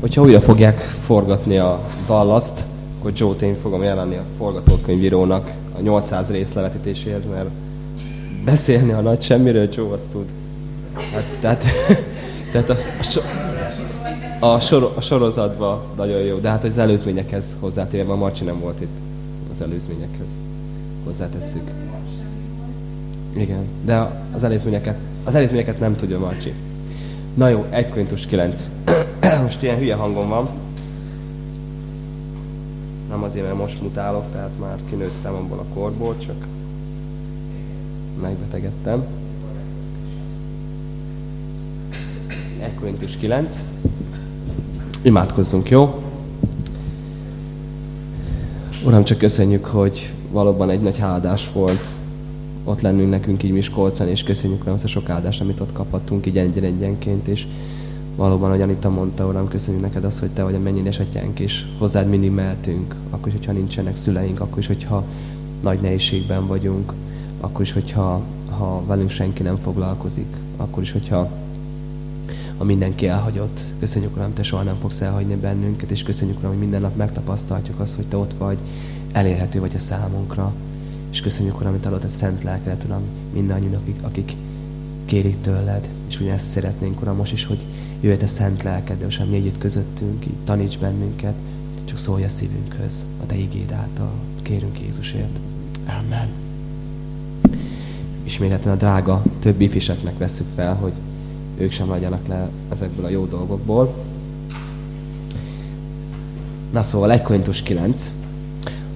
hogyha újra fogják forgatni a Dallaszt, akkor Joe-t én fogom jelenni a forgatókönyvírónak a 800 rész levetítéséhez, mert beszélni a nagy semmiről Joe azt tud. Hát, tehát, tehát a, a, so, a, sor, a sorozatban nagyon jó, de hát az előzményekhez hozzátéve, mert Marci nem volt itt az előzményekhez. Hozzátesszük. Igen, de az előzményeket, az előzményeket nem tudja Marci. Na jó, 1 Korintus 9. Most ilyen hülye hangom van. Nem azért, mert most mutálok, tehát már kinőttem abból a korból, csak megbetegedtem. 1 Korintus 9. Imádkozzunk, jó? Uram, csak köszönjük, hogy valóban egy nagy hádás volt ott lennünk nekünk így Miskolcon, és köszönjük Uram azt a sok áldást, amit ott kaphattunk így egyen egyenként, és valóban, ahogy Anita mondta, Uram, köszönjük neked azt, hogy Te vagy a mennyi atyánk, és hozzád mindig mehetünk, akkor is, hogyha nincsenek szüleink, akkor is, hogyha nagy nehézségben vagyunk, akkor is, hogyha ha velünk senki nem foglalkozik, akkor is, hogyha ha mindenki elhagyott. Köszönjük, Uram, Te soha nem fogsz elhagyni bennünket, és köszönjük, Uram, hogy minden nap megtapasztaljuk azt, hogy Te ott vagy, elérhető vagy a számunkra. És köszönjük, Uram, hogy adott egy szent lelkedet, Uram, mindannyian, akik, akik kérik tőled. És ugye ezt szeretnénk, Uram, most is, hogy jöjj a szent lelked, most légy itt közöttünk, így taníts bennünket, csak szólj a szívünkhöz, a Te igéd által. Kérünk Jézusért. Amen. Ismételten a drága többi fiseknek veszük fel, hogy ők sem legyenek le ezekből a jó dolgokból. Na szóval 1 Korintus 9.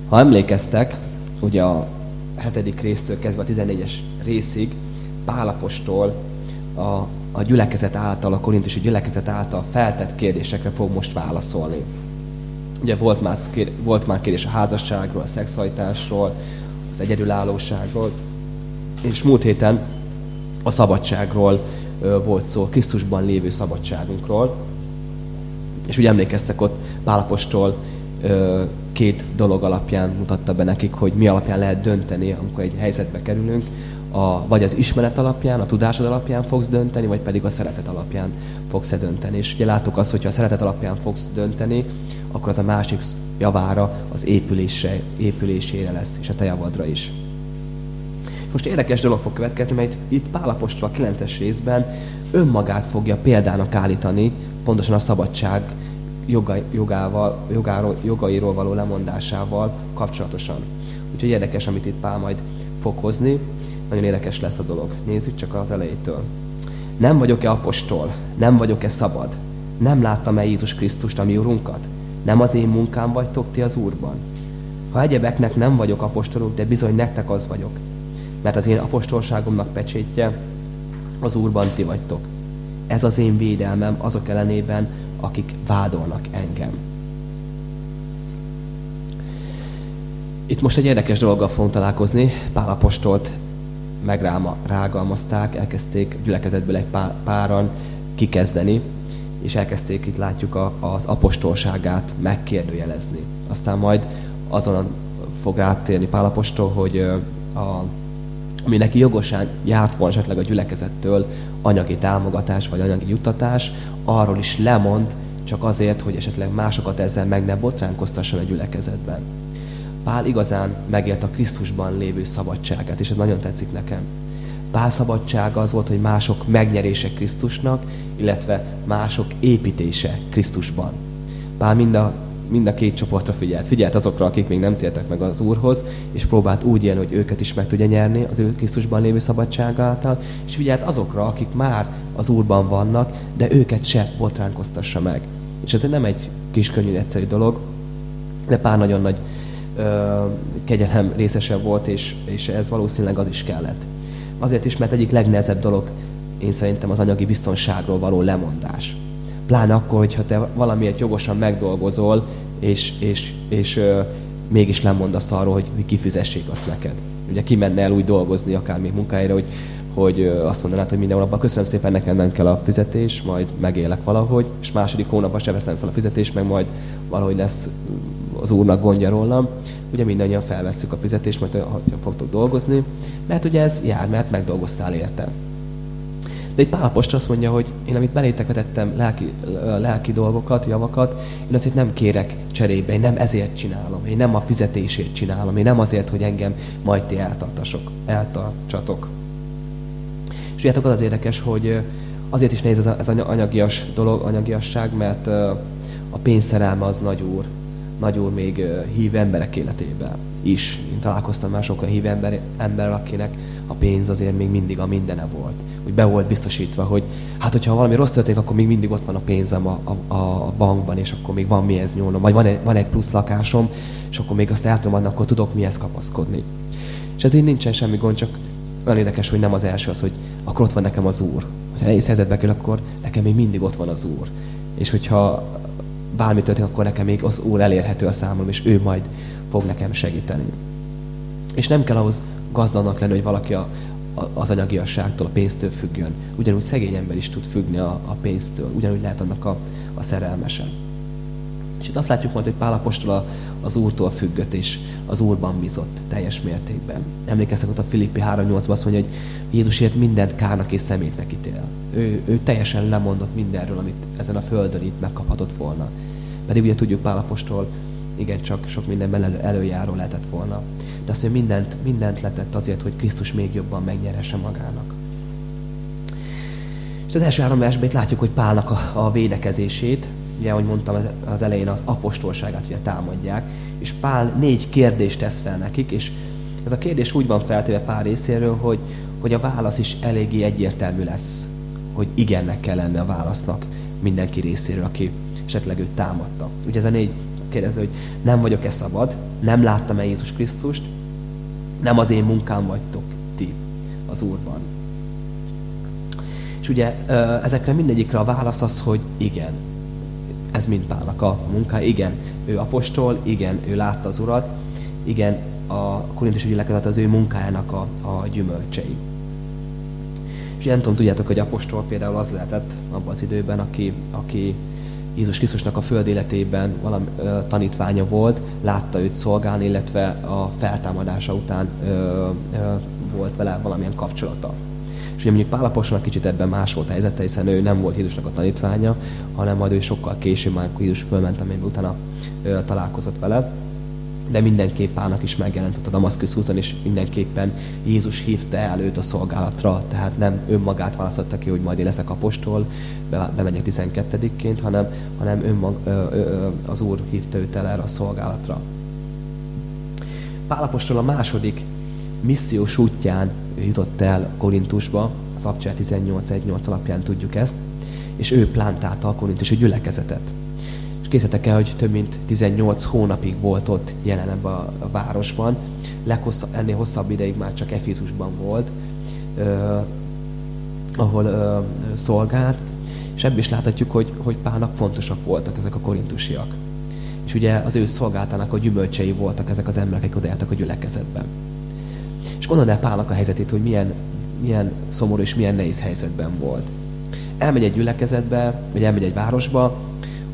Ha emlékeztek, ugye a hetedik résztől kezdve a 14-es részig Pálapostól a, a gyülekezet által, a korintusi gyülekezet által feltett kérdésekre fog most válaszolni. Ugye volt már, volt már kérdés a házasságról, a szexualitásról, az egyedülállóságról, és múlt héten a szabadságról volt szó, Krisztusban lévő szabadságunkról. És úgy emlékeztek ott Pálapostól két dolog alapján mutatta be nekik, hogy mi alapján lehet dönteni, amikor egy helyzetbe kerülünk, a, vagy az ismeret alapján, a tudásod alapján fogsz dönteni, vagy pedig a szeretet alapján fogsz -e dönteni. És ugye láttuk azt, hogy ha a szeretet alapján fogsz dönteni, akkor az a másik javára, az épülése, épülésére lesz, és a te javadra is. Most érdekes dolog fog következni, mert itt Pálapostól a 9-es részben önmagát fogja példának állítani, pontosan a szabadság joga, jogával, jogáról, jogairól való lemondásával kapcsolatosan. Úgyhogy érdekes, amit itt Pál majd fog hozni. Nagyon érdekes lesz a dolog. Nézzük csak az elejétől. Nem vagyok-e apostol? Nem vagyok-e szabad? Nem láttam-e Jézus Krisztust, a mi Urunkat? Nem az én munkám vagytok ti az Úrban? Ha egyebeknek nem vagyok apostolok, de bizony nektek az vagyok. Mert az én apostolságomnak pecsétje az Úrban ti vagytok. Ez az én védelmem azok ellenében, akik vádolnak engem. Itt most egy érdekes dologgal fogunk találkozni. Pál apostolt megrágalmazták, elkezdték gyülekezetből egy páran kikezdeni, és elkezdték, itt látjuk a, az apostolságát megkérdőjelezni. Aztán majd azon fog rátérni Pál apostol, hogy a, ami neki jogosán járt volna esetleg a gyülekezettől anyagi támogatás vagy anyagi juttatás, arról is lemond, csak azért, hogy esetleg másokat ezzel meg ne botránkoztasson a gyülekezetben. Pál igazán megélt a Krisztusban lévő szabadságát, és ez nagyon tetszik nekem. Pál szabadsága az volt, hogy mások megnyerése Krisztusnak, illetve mások építése Krisztusban. Pál mind a, mind a két csoportra figyelt. Figyelt azokra, akik még nem tértek meg az Úrhoz, és próbált úgy élni, hogy őket is meg tudja nyerni az ő Krisztusban lévő szabadsága által, és figyelt azokra, akik már az Úrban vannak, de őket se botránkoztassa meg. És ez nem egy kis könnyű, egyszerű dolog, de pár nagyon nagy kegyelem részese volt, és, és ez valószínűleg az is kellett. Azért is, mert egyik legnehezebb dolog én szerintem az anyagi biztonságról való lemondás. Pláne akkor, hogyha te valamiért jogosan megdolgozol, és, és, és ö, mégis lemondasz arról, hogy, hogy kifizessék azt neked. Ugye ki menne el úgy dolgozni, akár még munkájára, hogy hogy azt mondanád, hogy minden hónapban köszönöm szépen, nekem nem kell a fizetés, majd megélek valahogy, és második hónapban se veszem fel a fizetést, meg majd valahogy lesz az úrnak gondja rólam. Ugye mindannyian felvesszük a fizetést, majd ha fogtok dolgozni, mert ugye ez jár, mert megdolgoztál érte. De egy Pálapostól azt mondja, hogy én amit belétek vetettem lelki, lelki dolgokat, javakat, én azért nem kérek cserébe, én nem ezért csinálom, én nem a fizetését csinálom, én nem azért, hogy engem majd ti eltartasok, eltartsatok. És tudjátok, az az érdekes, hogy azért is ez, ez az anyagias dolog, anyagiasság, mert a pénzszerelme az nagy úr, nagy úr még hív emberek életében is. Én találkoztam már sokkal hív ember, ember, akinek a pénz azért még mindig a mindene volt. Úgy be volt biztosítva, hogy hát hogyha valami rossz történik, akkor még mindig ott van a pénzem a, a, a bankban, és akkor még van mihez nyúlnom. Vagy van van egy plusz lakásom, és akkor még azt el tudom adni, akkor tudok mihez kapaszkodni. És ezért nincsen semmi gond, csak olyan érdekes, hogy nem az első az, hogy akkor ott van nekem az Úr. Ha nehéz helyzetbe kell, akkor nekem még mindig ott van az Úr. És hogyha bármi történik, akkor nekem még az Úr elérhető a számom, és ő majd fog nekem segíteni. És nem kell ahhoz gazdagnak lenni, hogy valaki a, a, az anyagiasságtól, a pénztől függjön. Ugyanúgy szegény ember is tud függni a, a pénztől, ugyanúgy lehet annak a, a szerelmese. És itt azt látjuk majd, hogy Pálapostól az Úrtól függött, és az Úrban bizott teljes mértékben. Emlékeztek ott a Filippi 3.8-ban azt mondja, hogy Jézusért mindent kárnak és szemétnek ítél. Ő, ő teljesen lemondott mindenről, amit ezen a földön itt megkaphatott volna. Pedig ugye tudjuk Pálapostól, igen, csak sok mindenben elő, előjáró lehetett volna. De azt mondja, mindent, mindent letett azért, hogy Krisztus még jobban megnyeresse magának. És az első három versben itt látjuk, hogy Pálnak a, a védekezését, ugye, ahogy mondtam, az elején az apostolságát ugye támadják, és Pál négy kérdést tesz fel nekik, és ez a kérdés úgy van feltéve Pál részéről, hogy, hogy a válasz is eléggé egyértelmű lesz, hogy igennek kell lenni a válasznak mindenki részéről, aki esetleg őt támadta. Ugye ez a négy kérdező, hogy nem vagyok-e szabad, nem láttam-e Jézus Krisztust, nem az én munkám vagytok ti az Úrban. És ugye ezekre mindegyikre a válasz az, hogy igen. Ez mind Pálnak a munka. Igen, ő apostol, igen, ő látta az Urat, igen, a korintus gyülekezet az ő munkájának a, a gyümölcsei. És nem tudom, tudjátok, hogy apostol például az lehetett abban az időben, aki, aki Jézus Krisztusnak a föld életében valami ö, tanítványa volt, látta őt szolgálni, illetve a feltámadása után ö, ö, volt vele valamilyen kapcsolata. És ugye mondjuk Pál kicsit ebben más volt a helyzete, hiszen ő nem volt Jézusnak a tanítványa, hanem majd ő sokkal később, már Jézus fölment, amiben utána ö, találkozott vele de mindenképp Pálnak is megjelent ott a Damaszkusz úton, és mindenképpen Jézus hívta el őt a szolgálatra, tehát nem önmagát választotta ki, hogy majd én leszek apostol, be, bemegyek 12-ként, hanem, hanem önmag, ö, ö, az Úr hívta őt el erre a szolgálatra. Pál apostol a második missziós útján jutott el Korintusba, az Abcsár 18.1.8 alapján tudjuk ezt, és ő plántálta a korintusi gyülekezetet készítek el, hogy több mint 18 hónapig volt ott jelen ebben a, a városban. Leghosszabb, ennél hosszabb ideig már csak Efézusban volt, ö, ahol ö, szolgált, és ebből is láthatjuk, hogy, hogy Pálnak fontosak voltak ezek a korintusiak. És ugye az ő szolgáltának a gyümölcsei voltak ezek az emberek, akik odajálltak a gyülekezetben. És gondold Pálnak a helyzetét, hogy milyen, milyen szomorú és milyen nehéz helyzetben volt. Elmegy egy gyülekezetbe, vagy elmegy egy városba,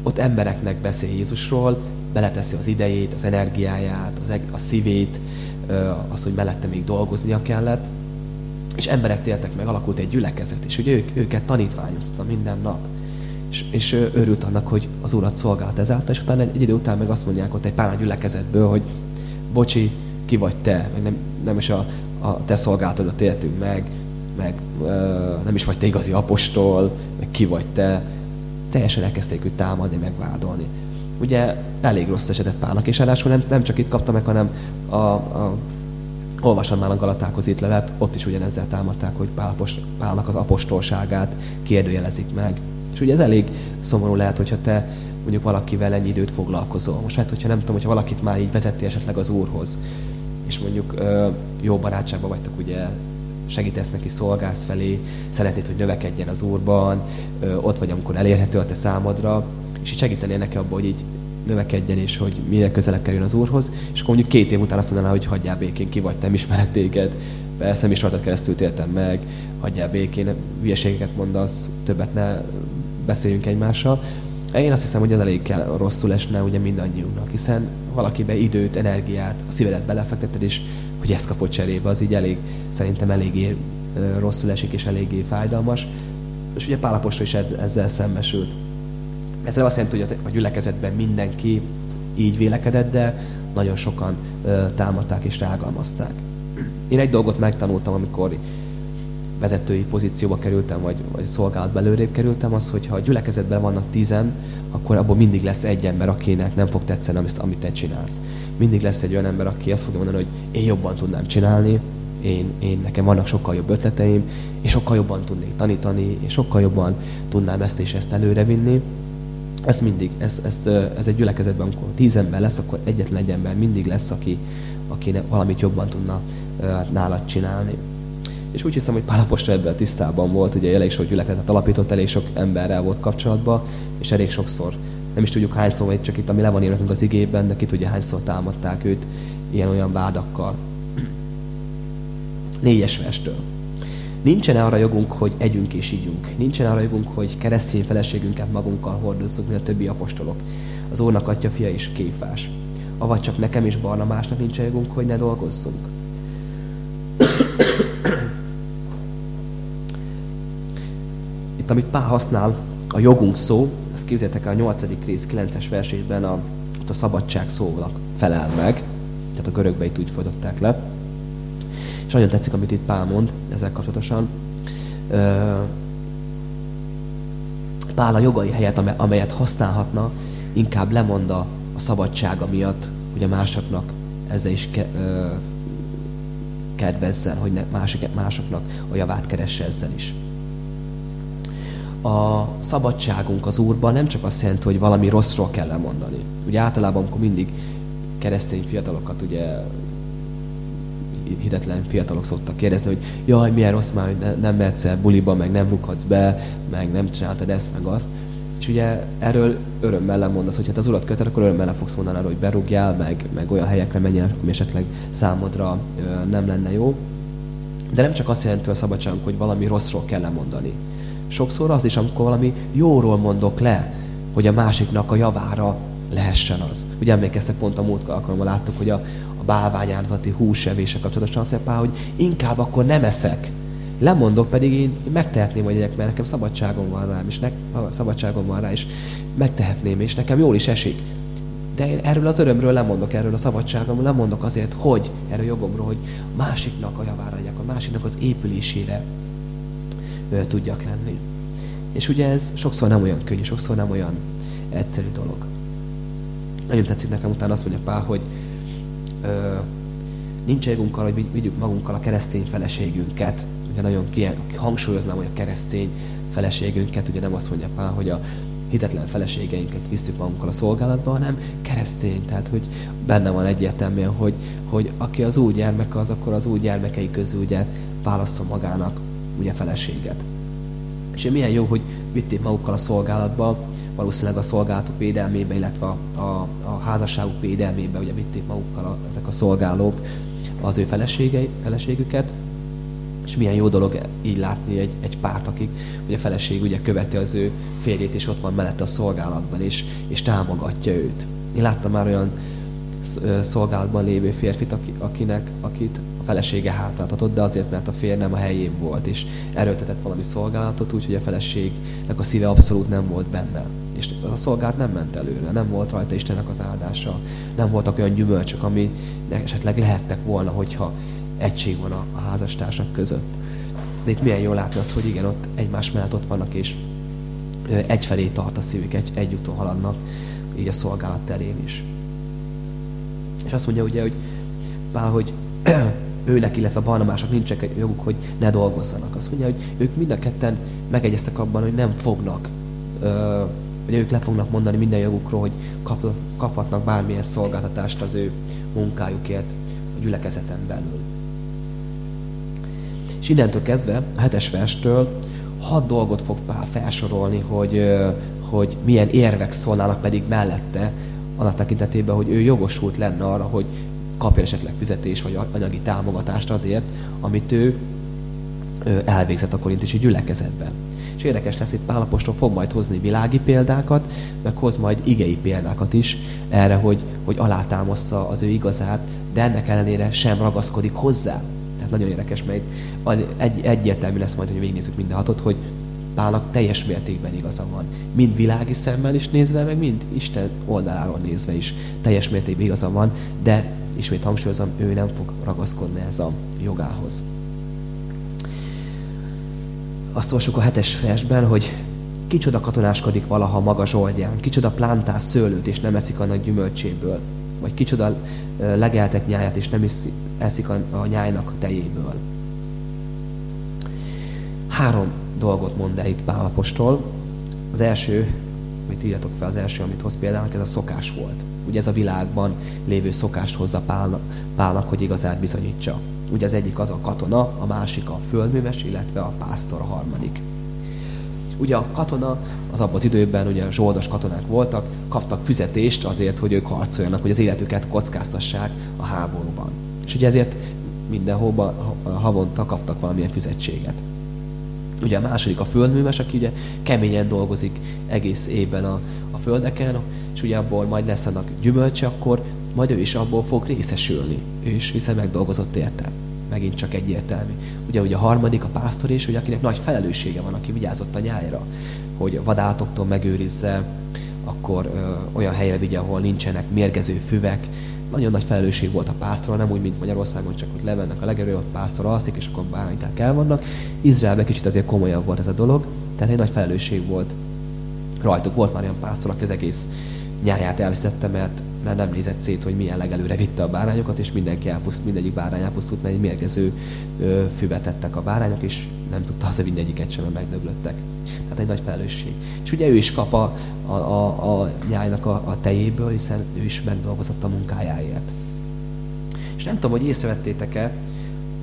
ott embereknek beszél Jézusról, beleteszi az idejét, az energiáját, az, a szívét, az, hogy mellette még dolgoznia kellett, és emberek téltek meg, alakult egy gyülekezet, és hogy ők, őket tanítványozta minden nap. És, és örült annak, hogy az Urat szolgált ezáltal, és utána egy, egy idő után meg azt mondják ott egy pár gyülekezetből, hogy bocsi, ki vagy te, meg nem, nem is a, a te szolgálatodat éltünk meg, meg nem is vagy te igazi apostol, meg ki vagy te, teljesen elkezdték őt támadni, megvádolni. Ugye elég rossz esetet Pálnak, és ráadásul nem, nem csak itt kapta meg, hanem a, a olvasom már a Galatákhoz itt levet, ott is ugyanezzel támadták, hogy Pál, Pálnak az apostolságát kérdőjelezik meg. És ugye ez elég szomorú lehet, hogyha te mondjuk valakivel ennyi időt foglalkozol. Most lehet, hogyha nem tudom, hogyha valakit már így vezeti esetleg az Úrhoz, és mondjuk jó barátságban vagytok ugye? Segítesz neki, szolgálsz felé, szeretnéd, hogy növekedjen az Úrban, ott vagy, amikor elérhető a te számodra, és így segítenél neki abban, hogy így növekedjen, és hogy minél közelebb kerüljön az Úrhoz, és akkor mondjuk két év után azt mondaná, hogy hagyjál békén, ki vagy, nem ismerek téged, persze is rajtad keresztül tértem meg, hagyjál békén, hülyeségeket mondasz, többet ne beszéljünk egymással. Én azt hiszem, hogy ez elég kell rosszul esne ugye mindannyiunknak, hiszen valakibe időt, energiát, a szívedet belefekteted, és hogy ezt kapott cserébe, az így elég, szerintem eléggé rosszul esik és eléggé fájdalmas. És ugye Pálapostól is ezzel szembesült. Ez azt jelenti, hogy a gyülekezetben mindenki így vélekedett, de nagyon sokan támadták és rágalmazták. Én egy dolgot megtanultam, amikor vezetői pozícióba kerültem, vagy, vagy szolgálat belőrébb kerültem, az, hogy ha a gyülekezetben vannak tízen, akkor abból mindig lesz egy ember, akinek nem fog tetszeni, amit, amit te csinálsz. Mindig lesz egy olyan ember, aki azt fogja mondani, hogy én jobban tudnám csinálni, én, én nekem vannak sokkal jobb ötleteim, és sokkal jobban tudnék tanítani, és sokkal jobban tudnám ezt és ezt előrevinni. Ez mindig, ez, ezt, ez egy gyülekezetben, amikor tíz ember lesz, akkor egyetlen egy ember mindig lesz, aki, aki valamit jobban tudna nálad csinálni. És úgy hiszem, hogy Pálapostól ebben tisztában volt, ugye elég sok gyülekezetet alapított, elég sok emberrel volt kapcsolatban, és elég sokszor, nem is tudjuk hányszor, vagy csak itt, ami le van írva az igében, de ki tudja hányszor támadták őt ilyen-olyan vádakkal. Négyes verstől. Nincsen arra jogunk, hogy együnk és ígyunk. Nincsen arra jogunk, hogy keresztény feleségünket magunkkal hordozzuk, mint a többi apostolok. Az Úrnak atya, fia és kéfás. Avagy csak nekem és Barnabásnak nincsen jogunk, hogy ne dolgozzunk. Amit Pál használ, a jogunk szó, ezt képzeljétek el a 8. rész 9-es versében a, a szabadság szóval felel meg, tehát a görögbe itt úgy fordították le. És nagyon tetszik, amit itt Pál mond ezzel kapcsolatosan. Pál a jogai helyet, amelyet használhatna, inkább lemond a, szabadsága miatt, hogy a másoknak ezzel is ke, ö, kedvezzen, hogy ne, mások, másoknak a javát keresse ezzel is. A szabadságunk az Úrban nem csak azt jelenti, hogy valami rosszról kell lemondani. Ugye általában, amikor mindig keresztény fiatalokat ugye hitetlen fiatalok szoktak kérdezni, hogy jaj, milyen rossz már, hogy nem mehetsz el buliba, meg nem rukadsz be, meg nem csináltad ezt, meg azt. És ugye erről örömmel lemondasz, hogy hát az urat kötet, akkor örömmel le fogsz mondani arra, hogy berugjál, meg, meg olyan helyekre menjél, ami esetleg számodra ö, nem lenne jó. De nem csak azt jelenti a szabadságunk, hogy valami rosszról kell lemondani. Sokszor az is, amikor valami jóról mondok le, hogy a másiknak a javára lehessen az. Ugye emlékeztek, pont a múlt alkalommal láttuk, hogy a, a bálványáldozati húsevése kapcsolatosan azt mondja, hogy inkább akkor nem eszek. Lemondok, pedig én megtehetném, hogy egyek, mert nekem szabadságom van rá, és ne, szabadságom van rá, és megtehetném, és nekem jól is esik. De én erről az örömről lemondok, erről a szabadságomról lemondok azért, hogy erről jogomról, hogy másiknak a javára legyek, a másiknak az épülésére tudjak lenni. És ugye ez sokszor nem olyan könnyű, sokszor nem olyan egyszerű dolog. Nagyon tetszik nekem utána azt mondja Pál, hogy ö, nincs jogunk arra, hogy vigyük magunkkal a keresztény feleségünket. Ugye nagyon hangsúlyoznám, hogy a keresztény feleségünket, ugye nem azt mondja Pál, hogy a hitetlen feleségeinket visszük magunkkal a szolgálatba, hanem keresztény. Tehát, hogy benne van egyértelműen, hogy, hogy aki az új gyermeke, az akkor az új gyermekei közül ugye válaszol magának ugye feleséget. És milyen jó, hogy vitték magukkal a szolgálatba, valószínűleg a szolgálatok védelmébe, illetve a, a, a házasságuk védelmébe ugye vitték magukkal a, ezek a szolgálók az ő feleségei, feleségüket, és milyen jó dolog így látni egy, egy párt, akik ugye a feleség ugye követi az ő férjét, és ott van mellette a szolgálatban, és, és támogatja őt. Én láttam már olyan szolgálatban lévő férfit, akinek, akit felesége hátáltatott, de azért, mert a férj nem a helyén volt, és erőltetett valami szolgálatot, úgyhogy a feleségnek a szíve abszolút nem volt benne. És az a szolgálat nem ment előre, nem volt rajta Istennek az áldása, nem voltak olyan gyümölcsök, ami esetleg lehettek volna, hogyha egység van a, házastársak között. De itt milyen jól látni az, hogy igen, ott egymás mellett ott vannak, és egyfelé tart a szívük, egy, egy úton haladnak, így a szolgálat terén is. És azt mondja ugye, hogy Pál, hogy őnek, illetve a Barnabások nincsen joguk, hogy ne dolgozzanak. Azt mondja, hogy ők mind a ketten megegyeztek abban, hogy nem fognak, hogy ők le fognak mondani minden jogukról, hogy kap, kaphatnak bármilyen szolgáltatást az ő munkájukért a gyülekezeten belül. És innentől kezdve, a hetes verstől hat dolgot fog Pál felsorolni, hogy, hogy milyen érvek szólnának pedig mellette, annak tekintetében, hogy ő jogosult lenne arra, hogy kapjon esetleg fizetés vagy anyagi támogatást azért, amit ő elvégzett a korintusi gyülekezetben. És érdekes lesz, itt Pálapostól fog majd hozni világi példákat, meg hoz majd igei példákat is erre, hogy, hogy alátámaszza az ő igazát, de ennek ellenére sem ragaszkodik hozzá. Tehát nagyon érdekes, mert egy, egyértelmű lesz majd, hogy végignézzük minden hatot, hogy Pálnak teljes mértékben igaza van. Mind világi szemmel is nézve, meg mind Isten oldaláról nézve is teljes mértékben igaza van, de ismét hangsúlyozom, ő nem fog ragaszkodni ez a jogához. Azt olvasjuk a hetes versben, hogy kicsoda katonáskodik valaha maga zsoldján, kicsoda plántás szőlőt és nem eszik annak gyümölcséből, vagy kicsoda legeltek nyáját és nem eszik a a tejéből. Három dolgot mond el itt Pálapostól. Az első, amit írjatok fel, az első, amit hoz például, ez a szokás volt. Ugye ez a világban lévő szokást hozza Pálnak, Pálnak hogy igazát bizonyítsa. Ugye az egyik az a katona, a másik a földműves, illetve a pásztor a harmadik. Ugye a katona, az abban az időben ugye zsoldos katonák voltak, kaptak fizetést azért, hogy ők harcoljanak, hogy az életüket kockáztassák a háborúban. És ugye ezért mindenhol havonta kaptak valamilyen fizetséget. Ugye a második a földműves, aki ugye keményen dolgozik egész évben a, a földeken, és ugye abból majd lesz annak gyümölcse, akkor majd ő is abból fog részesülni. Ő is, hiszen megdolgozott érte. Megint csak egyértelmű. Ugye, ugye a harmadik, a pásztor is, ugye, akinek nagy felelőssége van, aki vigyázott a nyájra, hogy vadátoktól megőrizze, akkor ö, olyan helyre vigye, ahol nincsenek mérgező füvek, nagyon nagy felelősség volt a pásztor, nem úgy, mint Magyarországon, csak ott levennek a legerő, ott pásztor alszik, és akkor bárányták el vannak. Izraelben kicsit azért komolyabb volt ez a dolog, tehát egy nagy felelősség volt rajtuk. Volt már olyan pásztor, aki az egész nyáját elvesztette, mert, mert nem nézett szét, hogy milyen legelőre vitte a bárányokat, és mindenki elpuszt, mindegyik bárány elpusztult, mert egy mérgező ö, tettek a bárányok, és nem tudta az mindegyiket sem, megdöglöttek. Tehát egy nagy felelősség. És ugye ő is kap a, a, a, a nyájnak a, a tejéből, hiszen ő is megdolgozott a munkájáért. És nem tudom, hogy észrevettétek-e,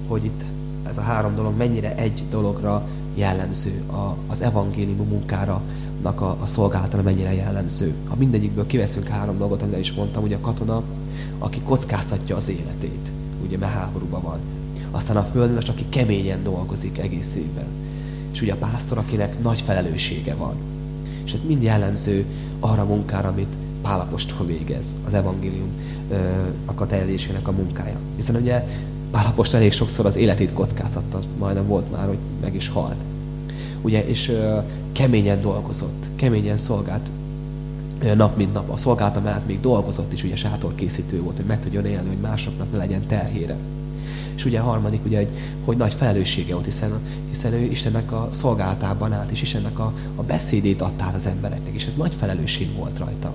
hogy itt ez a három dolog mennyire egy dologra jellemző, a, az evangélium munkára a, a szolgálatana mennyire jellemző. Ha mindegyikből kiveszünk három dolgot, amire is mondtam, hogy a katona, aki kockáztatja az életét, ugye mert háborúban van. Aztán a földműves, aki keményen dolgozik egész évben. És ugye a pásztor, akinek nagy felelőssége van. És ez mind jellemző arra a munkára, amit Pálapostól végez, az evangélium a terjedésének a munkája. Hiszen ugye Pálapostól elég sokszor az életét kockáztatta, majdnem volt már, hogy meg is halt. Ugye, és keményen dolgozott, keményen szolgált nap mint nap. A szolgálata mellett még dolgozott is, ugye sátorkészítő volt, hogy meg tudjon élni, hogy másoknak ne legyen terhére. És ugye a harmadik, ugye, hogy, hogy nagy felelőssége volt, hiszen, hiszen ő Istennek a szolgálatában állt, és Istennek a, a beszédét adta át az embereknek, és ez nagy felelősség volt rajta.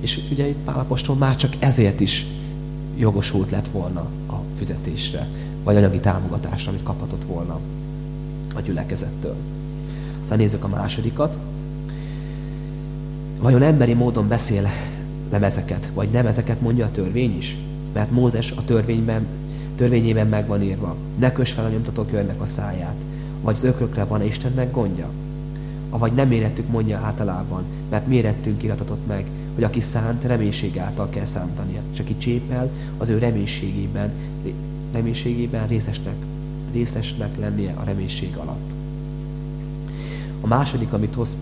És ugye itt Pálapostól már csak ezért is jogosult lett volna a fizetésre, vagy anyagi támogatásra, amit kaphatott volna a gyülekezettől. Aztán nézzük a másodikat. Vajon emberi módon beszél nem ezeket, vagy nem ezeket mondja a törvény is? Mert Mózes a törvényben, törvényében meg van írva, ne kös fel a nyomtatókörnek a száját, vagy az ökrökre van Istennek gondja? Avagy nem érettük mondja általában, mert mérettünk iratatott meg, hogy aki szánt, reménység által kell szántania. És aki csépel, az ő reménységében, reménységében részesnek, részesnek lennie a reménység alatt. A második, amit hoz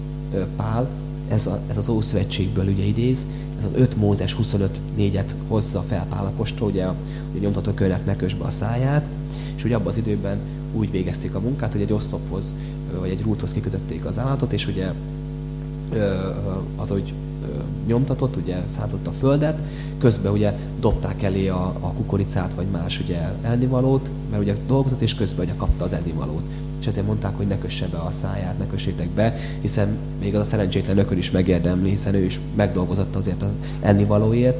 Pál, ez, a, ez az Ószövetségből ugye idéz, ez az 5 Mózes 25-4-et hozza fel Pál apostol, ugye a, a nyomtató kőnek ne be a száját, és ugye abban az időben úgy végezték a munkát, hogy egy oszlophoz, vagy egy rúthoz kikötötték az állatot, és ugye az, hogy nyomtatott, ugye szántott a földet, közben ugye dobták elé a, a kukoricát, vagy más ugye ennivalót, mert ugye dolgozott, és közben ugye kapta az ennivalót. És ezért mondták, hogy ne kösse be a száját, ne kössétek be, hiszen még az a szerencsétlen ökör is megérdemli, hiszen ő is megdolgozott azért az ennivalóért.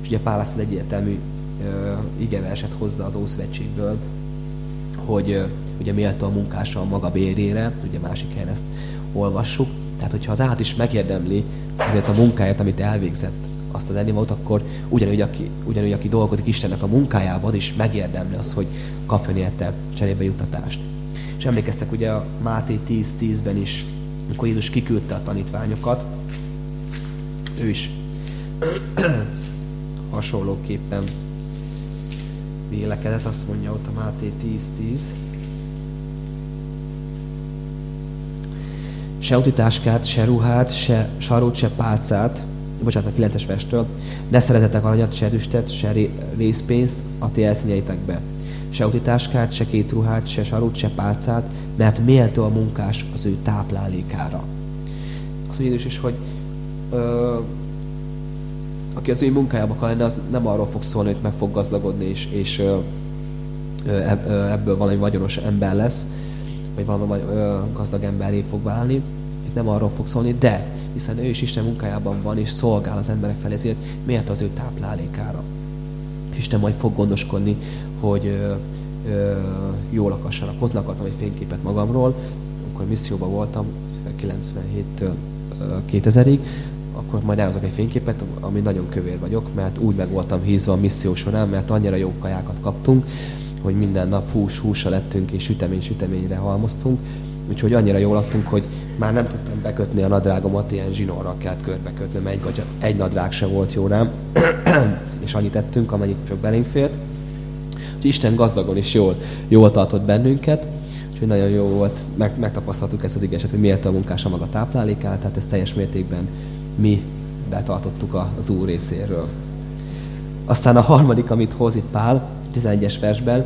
És ugye Pál az egyértelmű igeverset hozza az Ószövetségből, hogy ugye méltó a munkása a maga bérére, ugye másik helyen ezt olvassuk. Tehát, hogyha az át is megérdemli azért a munkáját, amit elvégzett, azt az ennivalót, akkor ugyanúgy aki, ugyanúgy, aki dolgozik Istennek a munkájában, az is megérdemli azt, hogy kapjon érte cserébe juttatást. És emlékeztek ugye a Máté 10.10-ben is, amikor Jézus kiküldte a tanítványokat, ő is hasonlóképpen vélekedett, azt mondja ott a Máté 10.10. Se utitáskát, se ruhát, se sarót, se pálcát, bocsánat, a 9-es verstől, ne szerezetek aranyat, se rüstet, se részpénzt a ti elszínyeitekbe, se utitáskát, se két ruhát, se sarut, se pálcát, mert méltó a munkás az ő táplálékára. Azt mondja Jézus is, hogy ö, aki az ő munkájába akar lenni, az nem arról fog szólni, hogy meg fog gazdagodni, és, és ö, ebből valami vagyonos ember lesz, vagy valami gazdag emberé fog válni. Itt nem arról fog szólni, de hiszen ő is Isten munkájában van, és szolgál az emberek felé, ezért miért az ő táplálékára. Isten majd fog gondoskodni, hogy jól lakassanak. Hozni akartam egy fényképet magamról, amikor misszióban voltam 97-től 2000-ig, akkor majd elhozok egy fényképet, ami nagyon kövér vagyok, mert úgy meg voltam hízva a misszió során, mert annyira jó kajákat kaptunk, hogy minden nap hús húsra lettünk, és sütemény süteményre halmoztunk, úgyhogy annyira jól laktunk, hogy már nem tudtam bekötni a nadrágomat, ilyen zsinórral kellett körbekötnöm, egy, egy nadrág se volt jó rám, és annyit tettünk, amennyit csak belénk fért. Úgyhogy Isten gazdagon is jól, jól tartott bennünket, úgyhogy nagyon jó volt, meg, megtapasztaltuk ezt az igeset, hogy miért a munkás maga táplálékát, tehát ezt teljes mértékben mi betartottuk az Úr részéről. Aztán a harmadik, amit hoz itt Pál, 11-es versben,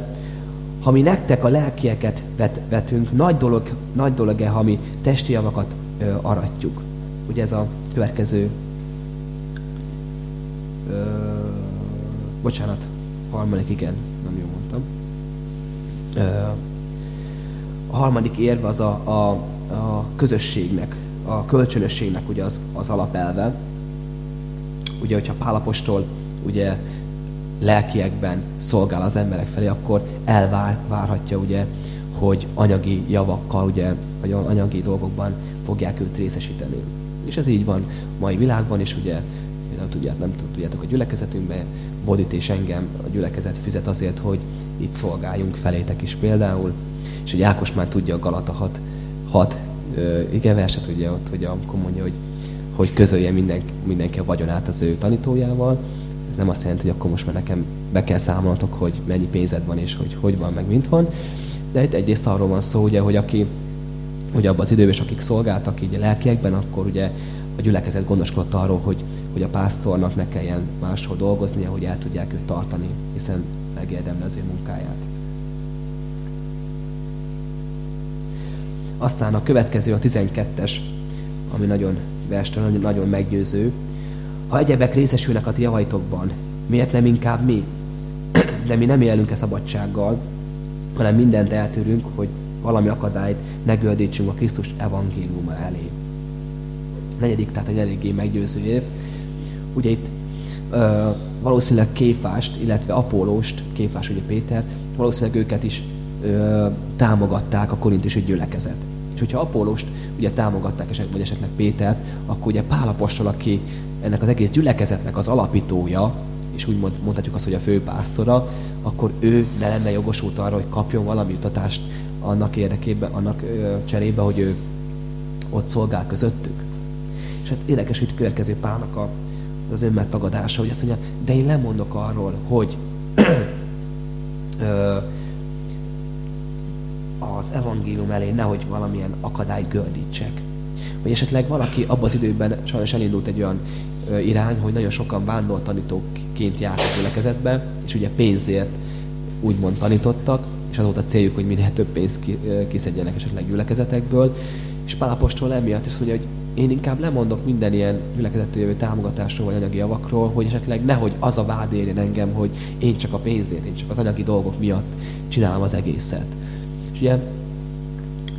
ha mi nektek a lelkieket vet, vetünk, nagy dolog, nagy dolog-e, ha mi testi javakat ö, aratjuk. Ugye ez a következő ö, bocsánat, harmadik, igen, a harmadik érve az a, a, a közösségnek, a kölcsönösségnek ugye az, az alapelve. Ugye, hogyha Pálapostól ugye lelkiekben szolgál az emberek felé, akkor elvárhatja ugye, hogy anyagi javakkal, ugye, vagy anyagi dolgokban fogják őt részesíteni. És ez így van mai világban is, ugye, nem tudjátok, nem tudjátok a gyülekezetünkben, Bodit és engem a gyülekezet fizet azért, hogy itt szolgáljunk felétek is például. És ugye Ákos már tudja a Galata 6, 6 igen verset, ugye ott, hogy amikor mondja, hogy, hogy közölje minden, mindenki a vagyonát az ő tanítójával, ez nem azt jelenti, hogy akkor most már nekem be kell számolnotok, hogy mennyi pénzed van, és hogy hogy van, meg mint van. De itt egyrészt arról van szó, ugye, hogy aki hogy abban az időben, és akik szolgáltak így a lelkiekben, akkor ugye a gyülekezet gondoskodott arról, hogy, hogy a pásztornak ne kelljen máshol dolgoznia, hogy el tudják őt tartani, hiszen megérdemli az ő munkáját. Aztán a következő, a 12-es, ami nagyon verstől, nagyon meggyőző, ha egyebek részesülnek a ti javaitokban, miért nem inkább mi? De mi nem élünk e szabadsággal, hanem mindent eltűrünk, hogy valami akadályt ne gördítsünk a Krisztus evangéliuma elé. Negyedik, tehát egy eléggé meggyőző év. Ugye itt ö, valószínűleg Kéfást, illetve Apolóst, Kéfás ugye Péter, valószínűleg őket is ö, támogatták a korintusi gyülekezet. És hogyha Apolóst ugye támogatták, vagy esetleg Pétert, akkor ugye Pál apostol, aki ennek az egész gyülekezetnek az alapítója, és úgy mond, mondhatjuk azt, hogy a főpásztora, akkor ő ne lenne jogosult arra, hogy kapjon valami utatást annak érdekében, annak ö, cserébe, hogy ő ott szolgál közöttük. És hát érdekes, hogy következő Pálnak a, az önmegtagadása, hogy azt mondja, de én lemondok arról, hogy az evangélium elé nehogy valamilyen akadály gördítsek. Vagy esetleg valaki abban az időben sajnos elindult egy olyan irány, hogy nagyon sokan vándor tanítóként jártak gyülekezetbe, és ugye pénzért úgymond tanítottak, és az volt a céljuk, hogy minél több pénzt kiszedjenek esetleg gyülekezetekből. És Pálapostól emiatt is mondja, hogy én inkább lemondok minden ilyen gyülekezettől jövő támogatásról vagy anyagi javakról, hogy esetleg nehogy az a vád érjen engem, hogy én csak a pénzért, én csak az anyagi dolgok miatt csinálom az egészet. És ugye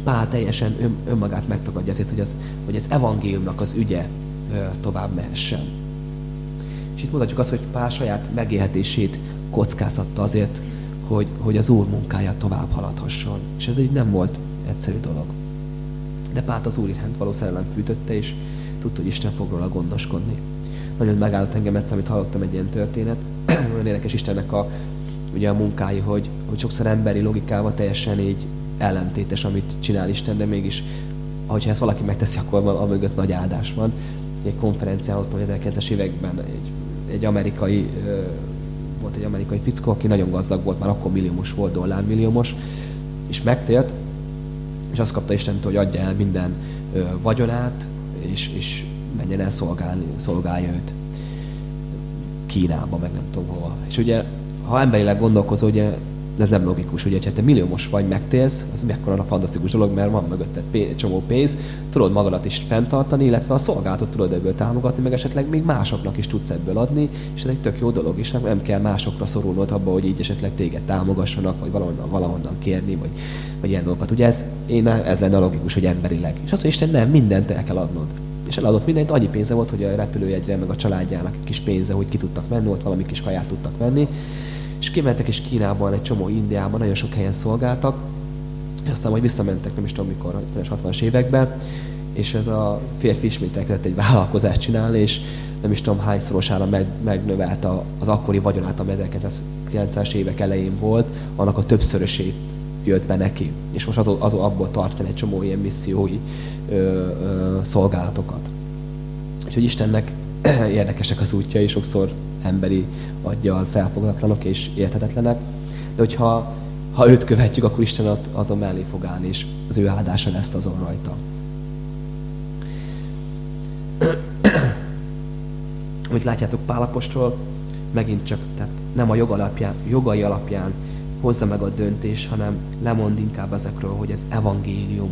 Pál teljesen ön, önmagát megtagadja azért, hogy, az, hogy az evangéliumnak az ügye tovább mehessen. És itt mutatjuk azt, hogy Pál saját megélhetését kockáztatta azért, hogy, hogy az Úr munkája tovább haladhasson. És ez így nem volt egyszerű dolog. De Pált az Úr iránt való szerelem fűtötte, és tudta, hogy Isten fog róla gondoskodni. Nagyon megállott engem egyszer, amit hallottam egy ilyen történet. Olyan érdekes Istennek a, ugye a munkái, hogy, hogy sokszor emberi logikával teljesen így ellentétes, amit csinál Isten, de mégis, hogyha ezt valaki megteszi, akkor a mögött nagy áldás van egy konferencián ott 1900-es években egy, egy amerikai, volt egy amerikai fickó, aki nagyon gazdag volt, már akkor milliómos volt, dollármilliómos, és megtért, és azt kapta Istentől, hogy adja el minden vagyonát, és, és menjen el szolgálni, szolgálja őt. Kínába, meg nem tudom hova. És ugye, ha emberileg gondolkozol, ugye De ez nem logikus, ugye, ha te milliómos vagy, megtélsz, az mekkora a fantasztikus dolog, mert van mögötted egy csomó pénz, tudod magadat is fenntartani, illetve a szolgálatot tudod ebből támogatni, meg esetleg még másoknak is tudsz ebből adni, és ez egy tök jó dolog, és nem, nem kell másokra szorulnod abba, hogy így esetleg téged támogassanak, vagy valahonnan, valahonnan kérni, vagy, vagy ilyen dolgokat. Ugye ez, én, ez lenne logikus, hogy emberileg. És azt mondja, Isten nem, mindent el kell adnod. És eladott mindent, annyi pénze volt, hogy a repülőjegyre, meg a családjának kis pénze, hogy ki tudtak menni, ott valami kis kaját tudtak venni és kimentek is Kínában, egy csomó Indiában, nagyon sok helyen szolgáltak, és aztán majd visszamentek, nem is tudom mikor, 60-as években, és ez a férfi ismét elkezdett egy vállalkozást csinálni, és nem is tudom hányszorosára meg, megnövelte az akkori vagyonát, ami 1990-es évek elején volt, annak a többszörösét jött be neki. És most az, az abból tart fel egy csomó ilyen missziói ö, ö, szolgálatokat. Úgyhogy Istennek érdekesek az útjai, sokszor emberi aggyal felfoghatatlanok és érthetetlenek. De hogyha ha őt követjük, akkor Isten azon mellé fog állni, és az ő áldása lesz azon rajta. Amit látjátok Pálapostról, megint csak tehát nem a jog alapján, jogai alapján hozza meg a döntés, hanem lemond inkább ezekről, hogy az evangélium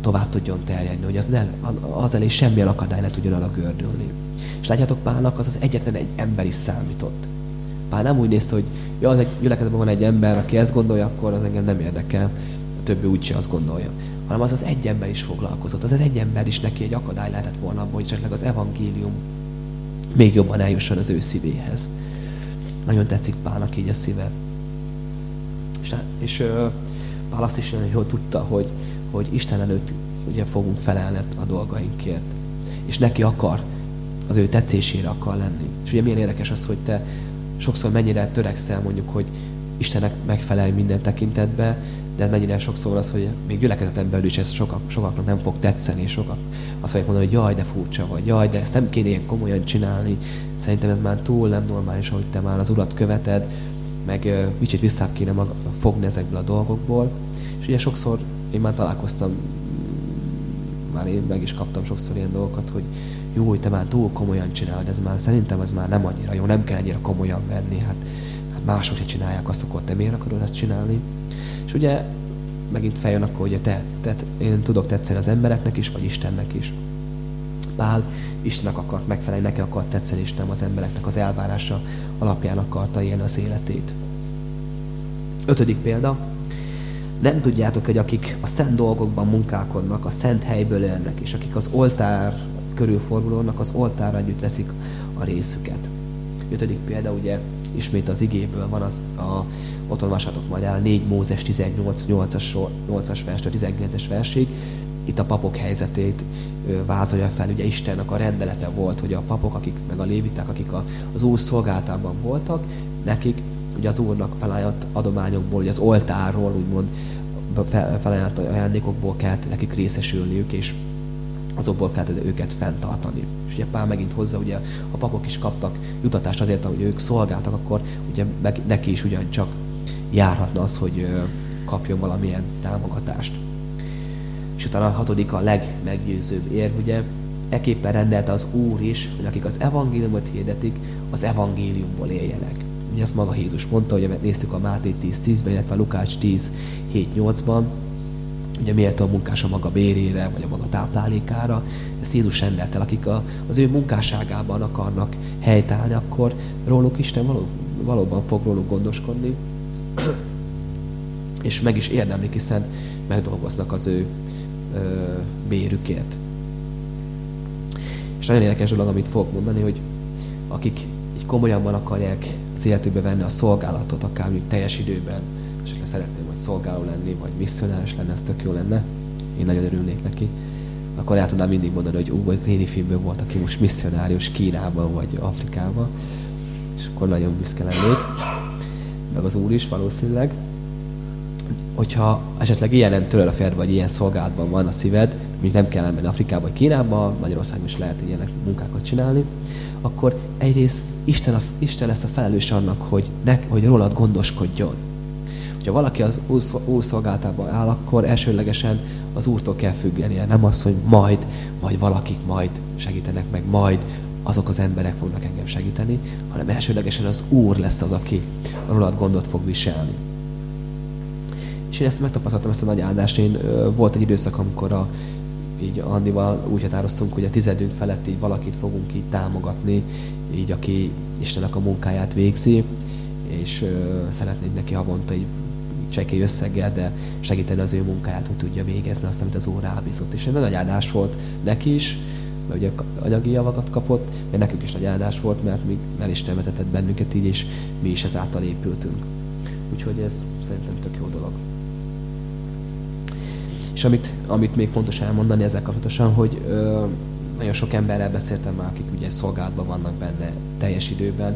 tovább tudjon terjedni, hogy az, ne, az elé semmilyen akadály ne tudjon gördülni. És látjátok, Pálnak az az egyetlen egy ember is számított. Pál nem úgy nézte, hogy ja, az egy gyülekezetben van egy ember, aki ezt gondolja, akkor az engem nem érdekel, a többi úgyse azt gondolja. Hanem az az egy ember is foglalkozott. Az az egy ember is neki egy akadály lehetett volna hogy esetleg az evangélium még jobban eljusson az ő szívéhez. Nagyon tetszik Pálnak így a szíve. És, és Pál azt is nagyon jól tudta, hogy, hogy Isten előtt ugye fogunk felelni a dolgainkért. És neki akar az ő tetszésére akar lenni. És ugye milyen érdekes az, hogy te sokszor mennyire törekszel mondjuk, hogy Istennek megfelelj minden tekintetbe, de mennyire sokszor az, hogy még gyülekezeten belül is ez sokak, sokaknak nem fog tetszeni, és sokak azt fogják mondani, hogy jaj, de furcsa vagy, jaj, de ezt nem kéne ilyen komolyan csinálni. Szerintem ez már túl nem normális, hogy te már az urat követed, meg kicsit visszább kéne maga, fogni ezekből a dolgokból. És ugye sokszor én már találkoztam, már én meg is kaptam sokszor ilyen dolgokat, hogy jó, hogy te már túl komolyan csinálod, ez már szerintem ez már nem annyira jó, nem kell annyira komolyan venni, hát, hát mások se csinálják azt, akkor te miért akarod ezt csinálni? És ugye megint feljön akkor, hogy te, te, én tudok tetszeni az embereknek is, vagy Istennek is. Pál Istennek akart megfelelni, neki akart tetszeni, és nem az embereknek az elvárása alapján akarta élni az életét. Ötödik példa. Nem tudjátok, hogy akik a szent dolgokban munkálkodnak, a szent helyből élnek, és akik az oltár körülfordulónak az oltára együtt veszik a részüket. Ötödik példa, ugye ismét az igéből van, az a, ott olvashatok majd el 4 Mózes 18, 8-as, 8-as verstől 19-es versig. Itt a papok helyzetét vázolja fel. Ugye Istennek a rendelete volt, hogy a papok, akik, meg a léviták, akik a, az Úr szolgáltában voltak, nekik ugye az Úrnak felállt adományokból, ugye az oltárról, úgymond felállt ajándékokból kellett nekik részesülniük, és azokból kellett őket fenntartani. És ugye Pál megint hozza, ugye a papok is kaptak jutatást azért, hogy ők szolgáltak, akkor ugye meg, neki is ugyancsak járhatna az, hogy kapjon valamilyen támogatást. És utána a hatodik a legmeggyőzőbb érv, ugye, eképpen rendelte az Úr is, hogy akik az evangéliumot hirdetik, az evangéliumból éljenek. Ugye ezt maga Jézus mondta, hogy néztük a Máté 10.10-ben, illetve a Lukács 10.7.8-ban, ugye méltó a munkás a maga bérére, vagy a maga táplálékára, ezt Jézus rendelt el, akik a, az ő munkásságában akarnak helytállni, akkor róluk Isten való, valóban fog róluk gondoskodni, és meg is érdemlik, hiszen megdolgoznak az ő ö, bérükért. És nagyon érdekes dolog, amit fogok mondani, hogy akik így komolyabban akarják az életükbe venni a szolgálatot, akár teljes időben, és szeretném vagy szolgáló lenni, vagy misszionáris lenne, ez tök jó lenne. Én nagyon örülnék neki. Akkor el tudnám mindig mondani, hogy ú, az éni filmből volt, aki most misszionárius Kínában vagy Afrikában. És akkor nagyon büszke lennék. Meg az úr is valószínűleg. Hogyha esetleg ilyenen tőle a férd, vagy ilyen szolgálatban van a szíved, még nem kell elmenni Afrikába vagy Kínába, Magyarországon is lehet ilyenek munkákat csinálni, akkor egyrészt Isten, a, Isten lesz a felelős annak, hogy, ne, hogy rólad gondoskodjon hogyha valaki az Úr szolgáltában áll, akkor elsőlegesen az Úrtól kell függenie. Nem az, hogy majd, majd valakik majd segítenek meg, majd azok az emberek fognak engem segíteni, hanem elsőlegesen az Úr lesz az, aki rólad gondot fog viselni. És én ezt megtapasztaltam, ezt a nagy áldást. Én ö, volt egy időszak, amikor a, így Andival úgy határoztunk, hogy a tizedünk felett így valakit fogunk így támogatni, így aki Istennek a munkáját végzi, és ö, szeretnénk neki havonta így csekély összeggel, de segíteni az ő munkáját, hogy tudja végezni azt, amit az Úr rábízott. És egy nagy áldás volt neki is, mert ugye anyagi javakat kapott, mert nekünk is nagy áldás volt, mert, mi, mert Isten vezetett bennünket így, és mi is ezáltal épültünk. Úgyhogy ez szerintem tök jó dolog. És amit, amit még fontos elmondani ezzel kapcsolatosan, hogy ö, nagyon sok emberrel beszéltem már, akik ugye szolgálatban vannak benne teljes időben,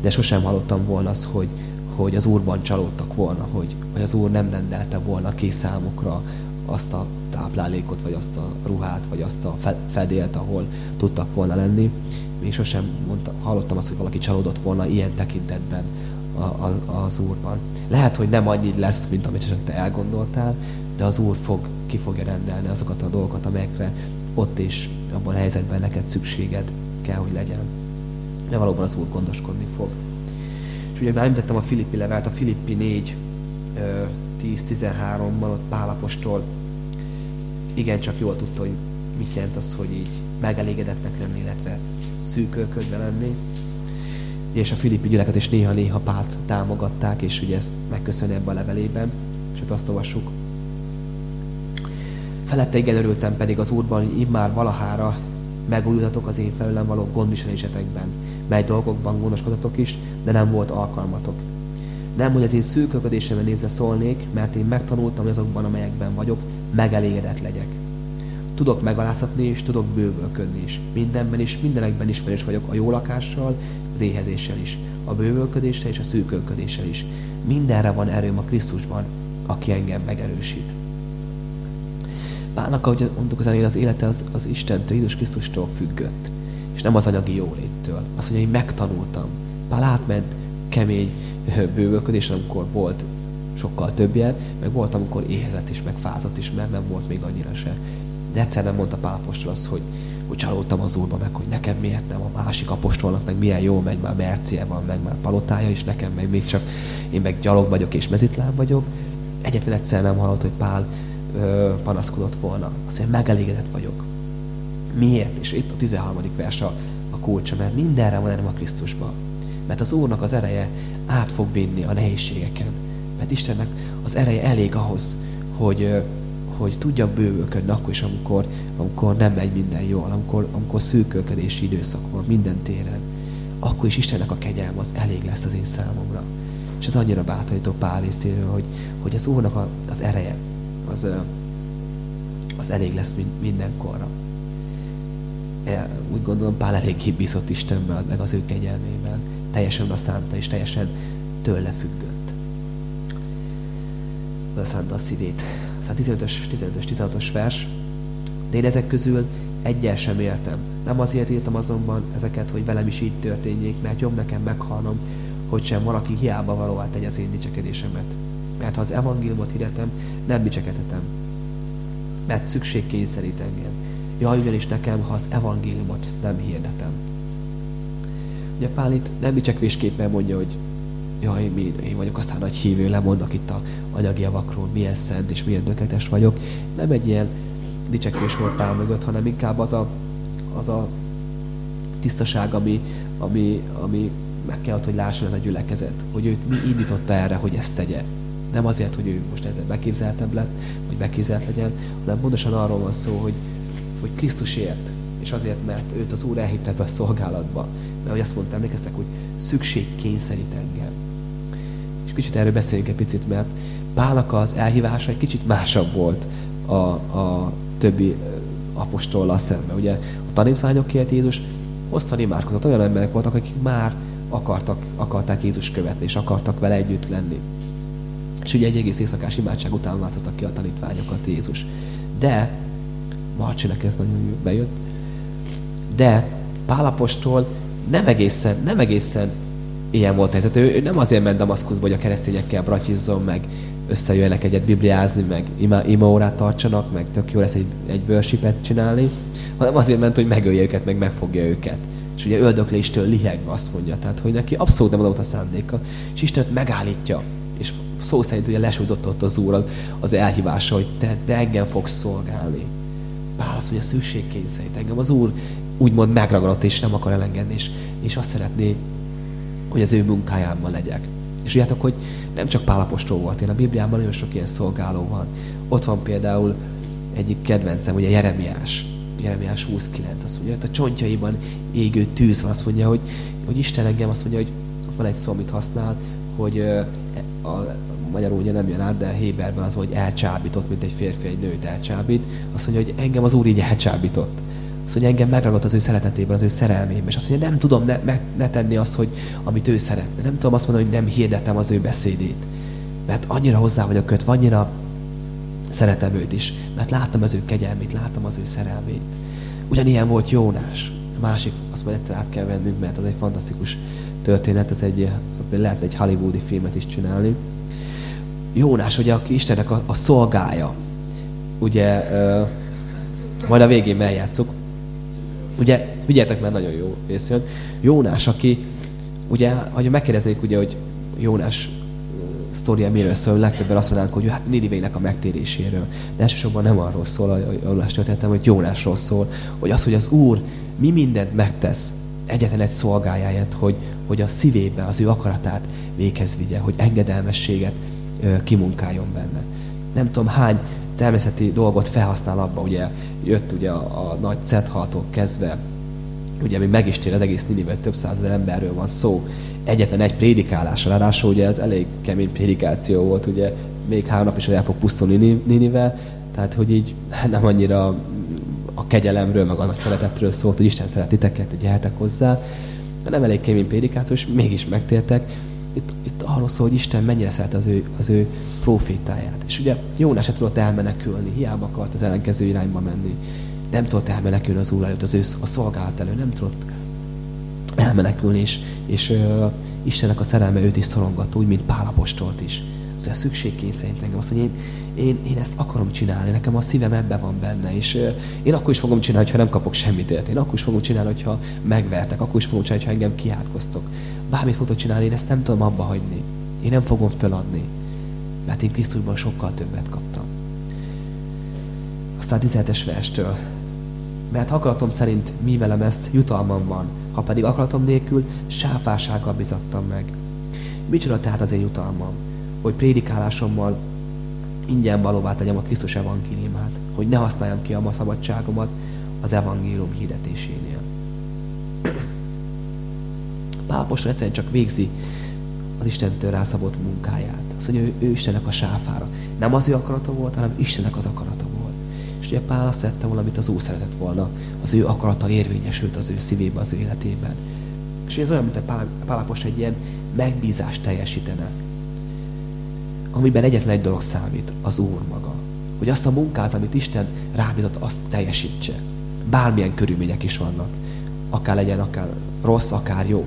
de sosem hallottam volna azt, hogy, hogy az Úrban csalódtak volna, hogy, hogy az Úr nem rendelte volna ki számukra azt a táplálékot, vagy azt a ruhát, vagy azt a fedélt, ahol tudtak volna lenni. Még sosem mondta, hallottam azt, hogy valaki csalódott volna ilyen tekintetben a, a, az Úrban. Lehet, hogy nem annyi lesz, mint amit esetleg te elgondoltál, de az Úr fog, ki fogja rendelni azokat a dolgokat, amelyekre ott és abban a helyzetben neked szükséged kell, hogy legyen. De valóban az Úr gondoskodni fog. És ugye már említettem a Filippi levelet, a Filippi 4, 10-13-ban ott Pálapostól igencsak jól tudta, hogy mit jelent az, hogy így megelégedetnek lenni, illetve szűkölködve lenni. És a Filippi gyüleket is néha-néha Pált támogatták, és ugye ezt megköszönni ebben a levelében, és ott azt olvassuk. Felette igen örültem pedig az Úrban, hogy immár valahára megújultatok az én felülem való gondviselésetekben, mely dolgokban gondoskodatok is, de nem volt alkalmatok. Nem, hogy az én szűkölködésemben nézve szólnék, mert én megtanultam, hogy azokban, amelyekben vagyok, megelégedett legyek. Tudok megaláztatni, és tudok bővölködni is. Mindenben is, mindenekben ismerős vagyok a jó lakással, az éhezéssel is, a bővölködéssel és a szűkölködéssel is. Mindenre van erőm a Krisztusban, aki engem megerősít. Pálnak, ahogy mondtuk az elején, az élete az, az Istentől, Jézus Krisztustól függött, és nem az anyagi jóléttől. Azt mondja, hogy megtanultam. Pál átment kemény bővölködés, amikor volt sokkal többje, meg volt, amikor éhezett is, meg fázott is, mert nem volt még annyira se. De egyszer nem mondta Pálapostól azt, hogy, hogy csalódtam az úrba, meg hogy nekem miért nem a másik apostolnak, meg milyen jó megy, már mercie van, meg már palotája is, nekem meg még csak én meg gyalog vagyok és mezitláb vagyok. Egyetlen egyszer nem hallott, hogy Pál ö, panaszkodott volna. Azt mondja, megelégedett vagyok. Miért? És itt a 13. vers a, a kulcsa, mert mindenre van erőm a Krisztusban. Mert az Úrnak az ereje át fog vinni a nehézségeken. Mert Istennek az ereje elég ahhoz, hogy, hogy tudjak bővölködni akkor is, amikor, amikor nem megy minden jól, amikor, amikor szűkölködési időszak van minden téren. Akkor is Istennek a kegyelme az elég lesz az én számomra. És ez annyira bátorító Pál részéről, hogy, hogy az Úrnak a, az ereje, az, az elég lesz mindenkorra. E, úgy gondolom, Pál elég bízott Istenben, meg az ő kegyelmében. Teljesen a szánta, és teljesen tőle függött. Oda szánta a szívét. Aztán 15-ös, 15-ös, 16-os vers. De én ezek közül egyel sem éltem. Nem azért írtam azonban ezeket, hogy velem is így történjék, mert jobb nekem meghalnom, hogy sem valaki hiába valóvá tegy az én dicsekedésemet. Mert ha az evangéliumot hirdetem, nem dicsekedhetem. Mert szükség kényszerít engem. Jaj, ugyanis nekem, ha az evangéliumot nem hirdetem. Ugye Pál itt nem dicsekvésképpen mondja, hogy jaj, mi, én vagyok aztán nagy hívő, lemondok itt a anyagi javakról, milyen szent és milyen tökéletes vagyok. Nem egy ilyen dicsekvés volt Pál mögött, hanem inkább az a, az a tisztaság, ami, ami, ami meg kell, hogy lásson ez a gyülekezet, hogy őt mi indította erre, hogy ezt tegye. Nem azért, hogy ő most ezzel beképzeltebb lett, vagy beképzelt legyen, hanem pontosan arról van szó, hogy, hogy Krisztusért, és azért, mert őt az Úr elhitte be a szolgálatba. Mert hogy azt mondta, emlékeztek, hogy szükség kényszerít engem. És kicsit erről beszéljünk egy picit, mert Pálnak az elhívása egy kicsit másabb volt a, a többi apostollal szemben. Ugye a tanítványokért Jézus osztani imádkozott. Olyan emberek voltak, akik már akartak, akarták Jézus követni, és akartak vele együtt lenni. És ugye egy egész éjszakás imádság után választottak ki a tanítványokat Jézus. De, Marcsinek ez nagyon bejött, de Pálapostól nem egészen, nem egészen ilyen volt helyzet. Ő, ő nem azért ment Damaszkuszba, hogy a keresztényekkel bratizzon, meg összejöjjenek egyet bibliázni, meg ima, imaórát tartsanak, meg tök jó lesz egy, egy worshipet csinálni, hanem azért ment, hogy megölje őket, meg megfogja őket. És ugye öldökléstől lihegve azt mondja, tehát hogy neki abszolút nem adott a szándéka, és Isten megállítja. És szó szerint ugye lesújtott ott az Úr az, elhívása, hogy te, te engem fogsz szolgálni. Pál azt mondja, szükség kényszerít engem. Az Úr úgymond megragadott, és nem akar elengedni, és, és azt szeretné, hogy az ő munkájában legyek. És tudjátok, hogy nem csak Pálapostól volt, én a Bibliában nagyon sok ilyen szolgáló van. Ott van például egyik kedvencem, ugye Jeremiás. Jeremiás 29, azt mondja, hogy a csontjaiban égő tűz van, azt mondja, hogy, hogy Isten engem azt mondja, hogy van egy szó, amit használ, hogy a, magyarul ugye nem jön át, de Héberben az, hogy elcsábított, mint egy férfi egy nőt elcsábít. Azt mondja, hogy engem az Úr így elcsábított. Azt mondja, engem megragadt az ő szeretetében, az ő szerelmében. És azt mondja, nem tudom ne, ne, ne tenni azt, hogy, amit ő szeretne. Nem tudom azt mondani, hogy nem hirdetem az ő beszédét. Mert annyira hozzá vagyok kötve, annyira szeretem őt is. Mert láttam az ő kegyelmét, láttam az ő szerelmét. Ugyanilyen volt Jónás. A másik, azt majd egyszer át kell vennünk, mert az egy fantasztikus történet, ez egy, lehet egy hollywoodi filmet is csinálni. Jónás, ugye, aki Istennek a, a szolgája, ugye, uh, majd a végén eljátszuk. Ugye, figyeljetek, mert nagyon jó rész jön. Jónás, aki, ugye, ha megkérdeznék, ugye, hogy Jónás sztoria miről szól, legtöbben azt mondanánk, hogy hát Ninivének a megtéréséről. De elsősorban nem arról szól a Jónás történetem, hogy Jónásról szól, hogy az, hogy az Úr mi mindent megtesz egyetlen egy szolgájáért, hogy, hogy a szívébe az ő akaratát véghez vigye, hogy engedelmességet kimunkáljon benne. Nem tudom hány természeti dolgot felhasznál abba, ugye jött ugye a, a nagy cethaltól kezdve, ugye mi meg is tér az egész Ninive, több százezer emberről van szó, egyetlen egy prédikálásra, ráadásul ugye ez elég kemény prédikáció volt, ugye még három nap is el fog pusztulni Ninive, tehát hogy így nem annyira a kegyelemről, meg a nagy szeretetről szólt, hogy Isten szeret titeket, hogy eltek hozzá, nem elég kemény prédikáció, és mégis megtértek. Itt, itt arról szól, hogy Isten mennyire szeret az ő, az ő profétáját. És ugye Jónás se tudott elmenekülni, hiába akart az ellenkező irányba menni. Nem tudott elmenekülni az Úr előtt, az ő a szolgálat elő, nem tudott elmenekülni, és, és uh, Istennek a szerelme őt is szorongatta, úgy, mint Pálapostolt is. Szóval szükség kényszerint engem azt, hogy én, én, én ezt akarom csinálni, nekem a szívem ebbe van benne, és én akkor is fogom csinálni, ha nem kapok semmit ért. Én akkor is fogom csinálni, hogyha megvertek, akkor is fogom csinálni, ha engem kiátkoztok. Bármit fogok csinálni, én ezt nem tudom abba hagyni. Én nem fogom feladni, mert én Krisztusban sokkal többet kaptam. Aztán 17-es verstől. Mert akaratom szerint mi velem ezt jutalmam van, ha pedig akaratom nélkül sáfársággal bizattam meg. Micsoda tehát az én jutalmam, hogy prédikálásommal ingyen valóvá tegyem a Krisztus evangéliumát, hogy ne használjam ki a ma szabadságomat az evangélium hirdetésénél. Pálapostól egyszerűen csak végzi az Istentől rászabott munkáját. Azt mondja, ő, ő Istennek a sáfára. Nem az ő akarata volt, hanem Istennek az akarata volt. És ugye Pál azt szedte volna, amit az Úr szeretett volna. Az ő akarata érvényesült az ő szívébe, az ő életében. És ez olyan, mint a Pál, Pálapos egy ilyen megbízást teljesítene. Amiben egyetlen egy dolog számít, az Úr maga. Hogy azt a munkát, amit Isten rábízott, azt teljesítse. Bármilyen körülmények is vannak. Akár legyen, akár rossz, akár jó.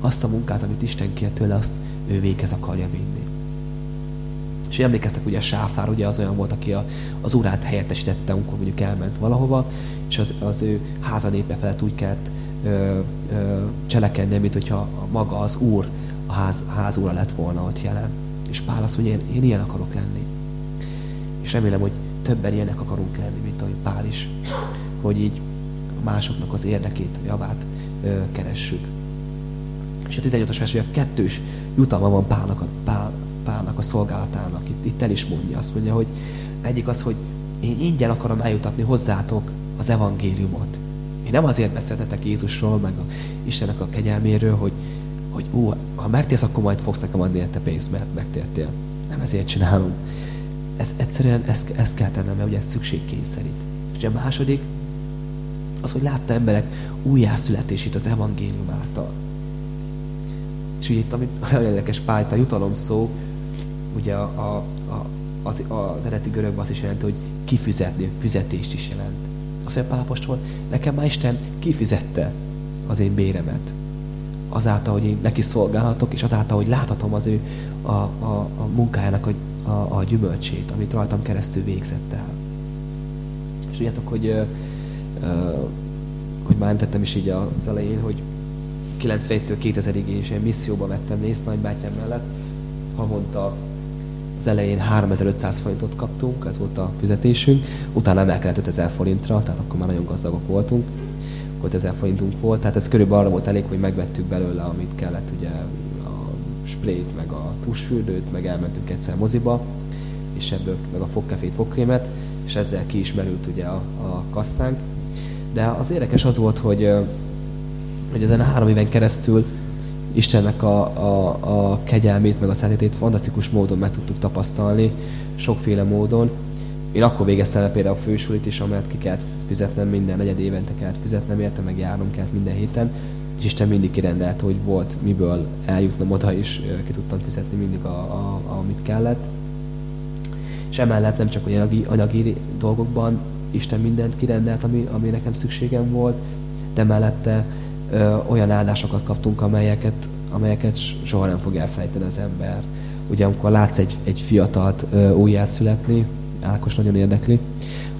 Azt a munkát, amit Isten kér tőle, azt ő véghez akarja vinni. És emlékeztek, ugye a sáfár ugye az olyan volt, aki a, az urát helyettesítette, amikor mondjuk elment valahova, és az, az ő háza népe felett úgy kellett ö, ö, cselekedni, mint hogyha maga az úr, a ház, ház ura lett volna ott jelen. És Pál azt mondja, én, én ilyen akarok lenni. És remélem, hogy többen ilyenek akarunk lenni, mint ahogy Pál is. Hogy így másoknak az érdekét, javát ö, keressük. És a 18-as vers, hogy a kettős jutalma van Pálnak a, Pál, Pálnak a szolgálatának. Itt, itt el is mondja, azt mondja, hogy egyik az, hogy én ingyen akarom eljutatni hozzátok az evangéliumot. Én nem azért beszéltetek Jézusról, meg a Istennek a kegyelméről, hogy, hogy ú, ha megtérsz, akkor majd fogsz nekem adni érte pénzt, mert megtértél. Nem ezért csinálom. Ez egyszerűen ezt, ezt kell tennem, mert ugye ez szükség kényszerít. És a második, az, hogy látta emberek újjászületését az evangélium által. És ugye itt, amit olyan érdekes pályt, a jutalom szó, ugye a, a, a, az, az eredeti görögben azt is jelenti, hogy kifizetni, fizetést is jelent. Azt mondja Pálapostól, nekem már Isten kifizette az én béremet. Azáltal, hogy én neki szolgálhatok, és azáltal, hogy láthatom az ő a, a, a munkájának a, a, a gyümölcsét, amit rajtam keresztül végzett el. És tudjátok, hogy, hogy már említettem is így az elején, hogy 91-től 2000-ig én is ilyen misszióba vettem részt nagybátyám mellett, havonta az elején 3500 forintot kaptunk, ez volt a fizetésünk, utána emelkedett 5000 forintra, tehát akkor már nagyon gazdagok voltunk, akkor 1000 forintunk volt, tehát ez körülbelül arra volt elég, hogy megvettük belőle, amit kellett, ugye a sprayt, meg a tusfürdőt, meg elmentünk egyszer moziba, és ebből meg a fogkefét, fogkrémet, és ezzel kiismerült ugye a, a kasszánk. De az érdekes az volt, hogy, hogy ezen a három éven keresztül Istennek a, a, a kegyelmét, meg a szeretetét fantasztikus módon meg tudtuk tapasztalni, sokféle módon. Én akkor végeztem el például a fősulit is, amelyet ki kellett fizetnem minden negyed évente kellett fizetnem érte, meg járnom kellett minden héten. És Isten mindig kirendelt, hogy volt miből eljutnom oda, és ki tudtam fizetni mindig, a, a, a, amit kellett. És emellett nem csak anyagi, anyagi dolgokban Isten mindent kirendelt, ami, ami nekem szükségem volt, de mellette ö, olyan áldásokat kaptunk, amelyeket, amelyeket soha nem fog elfelejteni az ember. Ugye amikor látsz egy, egy fiatalt ö, újjászületni, Ákos nagyon érdekli,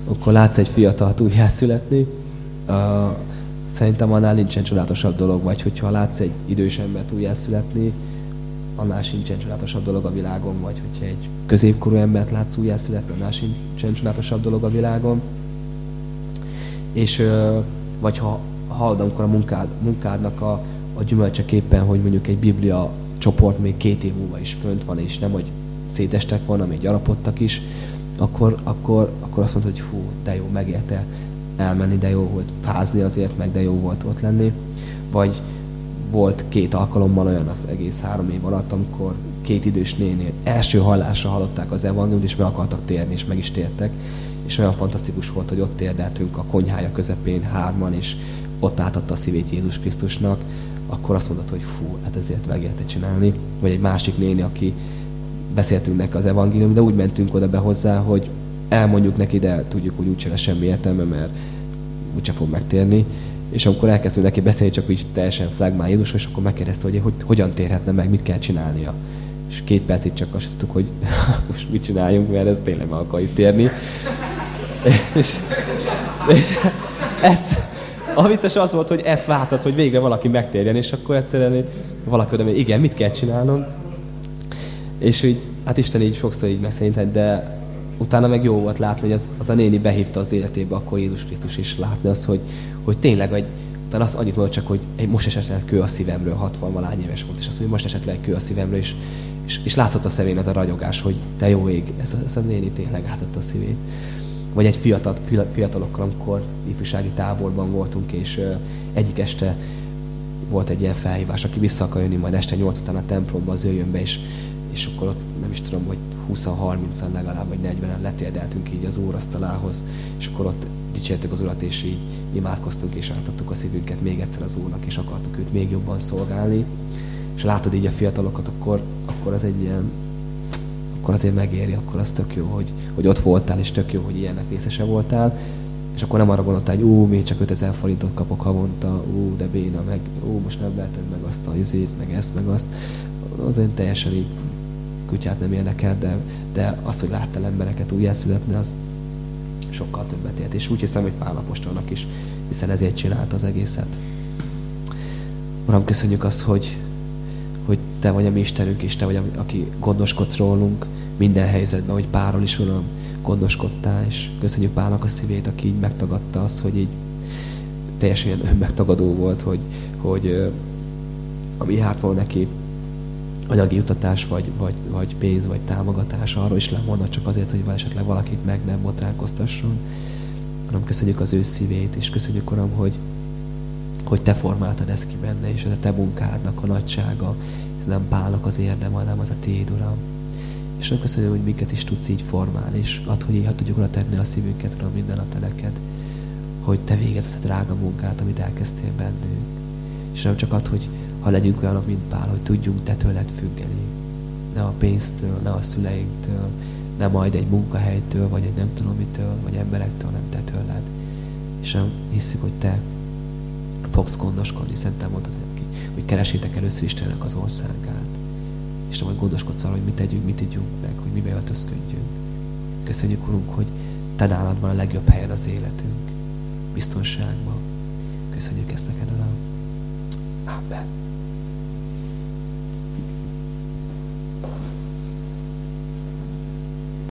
akkor látsz egy fiatalt újjászületni, uh, szerintem annál nincsen csodálatosabb dolog, vagy hogyha látsz egy idős embert újjászületni, annál sincsen csodálatosabb dolog a világon, vagy hogyha egy középkorú embert látsz újjászületni, annál sincsen csodálatosabb dolog a világon. És vagy ha hallod, amikor a munkád, munkádnak a, a gyümölcseképpen, hogy mondjuk egy biblia csoport még két év múlva is fönt van, és nem, hogy szétestek volna, még gyarapodtak is, akkor, akkor, akkor azt mondta, hogy hú, de jó, megérte elmenni, de jó volt fázni azért, meg de jó volt ott lenni. Vagy volt két alkalommal olyan az egész három év alatt, amikor két idős néni első hallásra hallották az evangéliumot, és meg akartak térni, és meg is tértek. És olyan fantasztikus volt, hogy ott térdeltünk a konyhája közepén hárman, és ott átadta a szívét Jézus Krisztusnak, akkor azt mondott, hogy fú, hát ezért megérte csinálni. Vagy egy másik néni, aki beszéltünk neki az evangélium, de úgy mentünk oda be hozzá, hogy elmondjuk neki, de tudjuk, hogy úgyse lesz semmi értelme, mert úgyse fog megtérni. És amikor elkezdtünk neki beszélni, csak úgy teljesen flagmán Jézus, és akkor megkérdezte, hogy, hogy hogyan térhetne meg, mit kell csinálnia. És két percig csak azt tudtuk, hogy most mit csináljunk, mert ez tényleg meg akar itt térni. és, és ez, a vicces az volt, hogy ezt vártad, hogy végre valaki megtérjen, és akkor egyszerűen valaki oda, igen, mit kell csinálnom. És így, hát Isten így sokszor így megszerinted, de utána meg jó volt látni, hogy az, az a néni behívta az életébe, akkor Jézus Krisztus is látni azt, hogy, hogy tényleg, hogy utána azt annyit mondott csak, hogy egy most esetleg kő a szívemről, 60 valány éves volt, és azt mondja, most esetleg kő a szívemről, és, és, és látszott a szemén az a ragyogás, hogy te jó ég, ez ez a néni tényleg átadta a szívét. Vagy egy fiatal, fiatalokkal, amikor ifjúsági táborban voltunk, és egyik este volt egy ilyen felhívás, aki vissza akar jönni majd este 8 után a templomba, az jöjjön be, és és akkor ott nem is tudom, hogy 20-30-an legalább, vagy 40-en letérdeltünk így az órasztalához, és akkor ott dicsértük az Urat, és így imádkoztunk, és átadtuk a szívünket még egyszer az Úrnak, és akartuk őt még jobban szolgálni. És látod így a fiatalokat, akkor, akkor az egy ilyen, akkor azért megéri, akkor az tök jó, hogy, hogy ott voltál, és tök jó, hogy ilyennek részese voltál. És akkor nem arra gondoltál, hogy ú, még csak 5000 forintot kapok havonta, ú, de béna, meg ú, most nem veheted meg azt a izét, meg ezt, meg azt. Azért teljesen így kutyát nem érdekel, de, de az, hogy láttál embereket újjászületni, az sokkal többet ért. És úgy hiszem, hogy Pál is, hiszen ezért csinálta az egészet. Uram, köszönjük azt, hogy, hogy Te vagy a mi Istenünk, és Te vagy, aki gondoskodsz rólunk minden helyzetben, hogy Pálról is, Uram, gondoskodtál, és köszönjük Pálnak a szívét, aki így megtagadta azt, hogy így teljesen önmegtagadó volt, hogy, hogy ami járt volna neki, anyagi jutatás, vagy, vagy, vagy pénz, vagy támogatás arról is lemondott csak azért, hogy esetleg valakit meg nem botránkoztasson. Uram, köszönjük az ő szívét, és köszönjük, Uram, hogy, hogy Te formáltad ezt ki benne, és ez a Te munkádnak a nagysága, ez nem Pálnak az érdem, hanem az a Tiéd, Uram. És nem köszönjük, hogy minket is tudsz így formálni, és ad, hogy így tudjuk oda tenni a szívünket, Uram, minden nap neked, hogy Te végezed a drága munkát, amit elkezdtél bennünk. És nem csak ad, hogy ha legyünk olyanok, mint Pál, hogy tudjunk te tőled függeni. Ne a pénztől, ne a szüleinktől, ne majd egy munkahelytől, vagy egy nem tudom mitől, vagy emberektől, nem te tőled. És hiszük, hogy te fogsz gondoskodni, te mondtad, hogy keresétek először Istennek az országát. És nem, hogy gondoskodsz arra, hogy mit tegyünk, mit ígyunk meg, hogy mibe öltözködjünk. Köszönjük, Urunk, hogy te nálad van a legjobb helyen az életünk, biztonságban. Köszönjük ezt neked, Uram. Amen.